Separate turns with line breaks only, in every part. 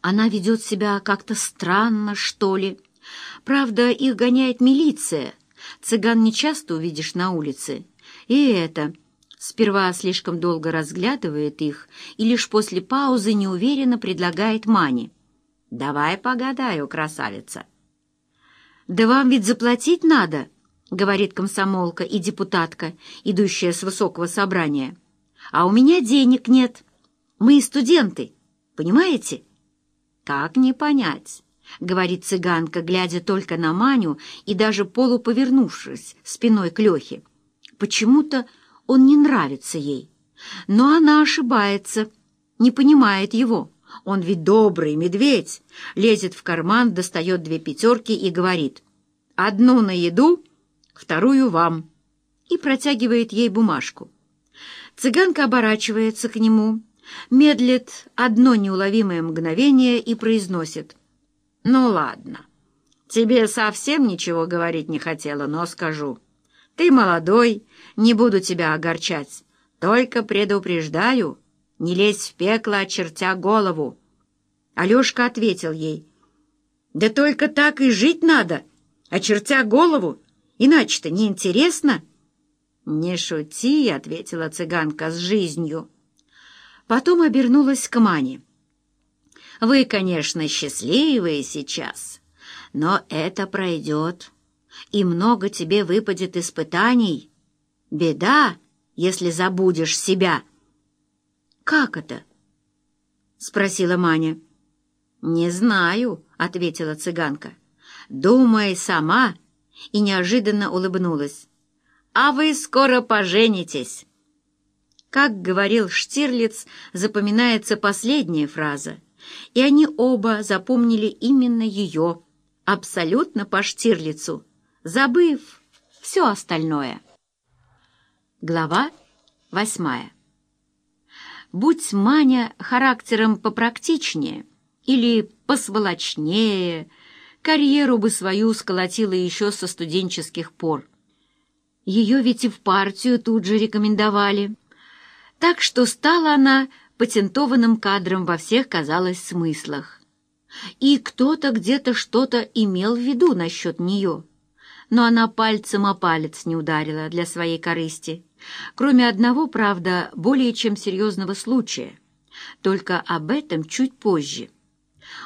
Она ведет себя как-то странно, что ли. Правда, их гоняет милиция. Цыган не часто увидишь на улице. И это... Сперва слишком долго разглядывает их и лишь после паузы неуверенно предлагает Мане. «Давай погадаю, красавица». «Да вам ведь заплатить надо», — говорит комсомолка и депутатка, идущая с высокого собрания. «А у меня денег нет. Мы студенты, понимаете?» «Как не понять?» — говорит цыганка, глядя только на Маню и даже полуповернувшись спиной к Лехе. Почему-то он не нравится ей. Но она ошибается, не понимает его. Он ведь добрый медведь. Лезет в карман, достает две пятерки и говорит «Одну на еду, вторую вам» и протягивает ей бумажку. Цыганка оборачивается к нему, медлит одно неуловимое мгновение и произносит. «Ну ладно, тебе совсем ничего говорить не хотела, но скажу. Ты молодой, не буду тебя огорчать, только предупреждаю, не лезь в пекло, очертя голову». Алешка ответил ей. «Да только так и жить надо, очертя голову, иначе-то неинтересно». «Не шути», — ответила цыганка с жизнью. Потом обернулась к Мане. «Вы, конечно, счастливые сейчас, но это пройдет, и много тебе выпадет испытаний. Беда, если забудешь себя». «Как это?» — спросила Маня. «Не знаю», — ответила цыганка. «Думай сама», и неожиданно улыбнулась. «А вы скоро поженитесь». Как говорил Штирлиц, запоминается последняя фраза, и они оба запомнили именно ее, абсолютно по Штирлицу, забыв все остальное. Глава восьмая. Будь Маня характером попрактичнее или посволочнее, карьеру бы свою сколотила еще со студенческих пор. Ее ведь и в партию тут же рекомендовали — так что стала она патентованным кадром во всех, казалось, смыслах. И кто-то где-то что-то имел в виду насчет нее. Но она пальцем о палец не ударила для своей корысти. Кроме одного, правда, более чем серьезного случая. Только об этом чуть позже.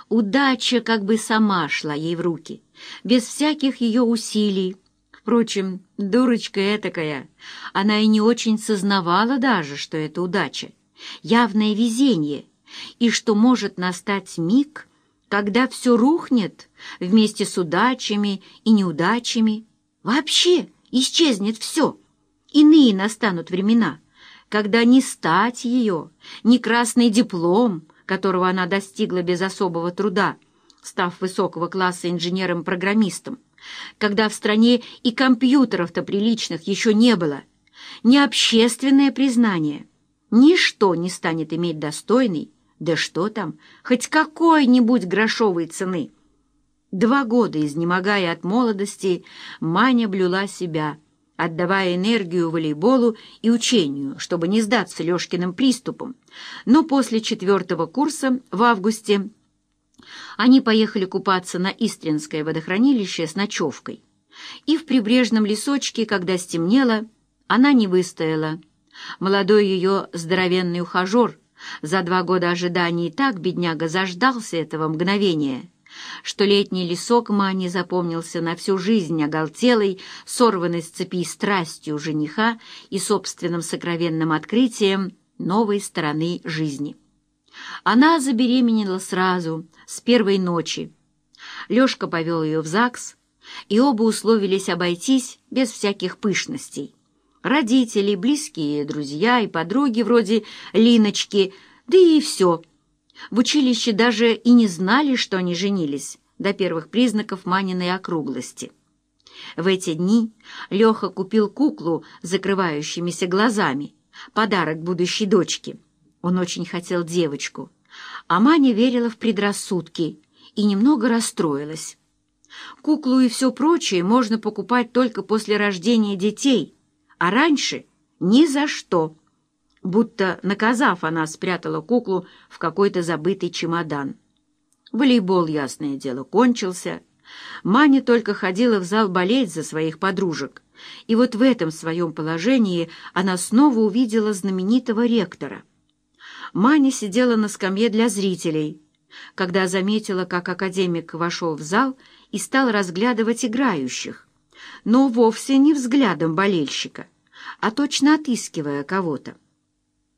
Удача как бы сама шла ей в руки, без всяких ее усилий, Впрочем, дурочка этакая, она и не очень сознавала даже, что это удача, явное везение, и что может настать миг, когда все рухнет вместе с удачами и неудачами. Вообще исчезнет все. Иные настанут времена, когда ни стать ее, ни красный диплом, которого она достигла без особого труда, став высокого класса инженером-программистом, когда в стране и компьютеров-то приличных еще не было, ни общественное признание, ничто не станет иметь достойной, да что там, хоть какой-нибудь грошовой цены. Два года, изнемогая от молодости, Маня блюла себя, отдавая энергию волейболу и учению, чтобы не сдаться Лешкиным приступом. Но после четвертого курса в августе они поехали купаться на Истринское водохранилище с ночевкой. И в прибрежном лесочке, когда стемнело, она не выстояла. Молодой ее здоровенный ухажер за два года ожидания и так, бедняга, заждался этого мгновения, что летний лесок Мани запомнился на всю жизнь оголтелой, сорванной с цепи страстью жениха и собственным сокровенным открытием новой стороны жизни. Она забеременела сразу, с первой ночи. Лёшка повел ее в ЗАГС, и оба условились обойтись без всяких пышностей. Родители, близкие, друзья и подруги вроде Линочки, да и все. В училище даже и не знали, что они женились, до первых признаков Маниной округлости. В эти дни Леха купил куклу с закрывающимися глазами, подарок будущей дочке. Он очень хотел девочку, а Маня верила в предрассудки и немного расстроилась. Куклу и все прочее можно покупать только после рождения детей, а раньше ни за что. Будто, наказав, она спрятала куклу в какой-то забытый чемодан. Волейбол, ясное дело, кончился. Маня только ходила в зал болеть за своих подружек. И вот в этом своем положении она снова увидела знаменитого ректора. Маня сидела на скамье для зрителей, когда заметила, как академик вошел в зал и стал разглядывать играющих, но вовсе не взглядом болельщика, а точно отыскивая кого-то.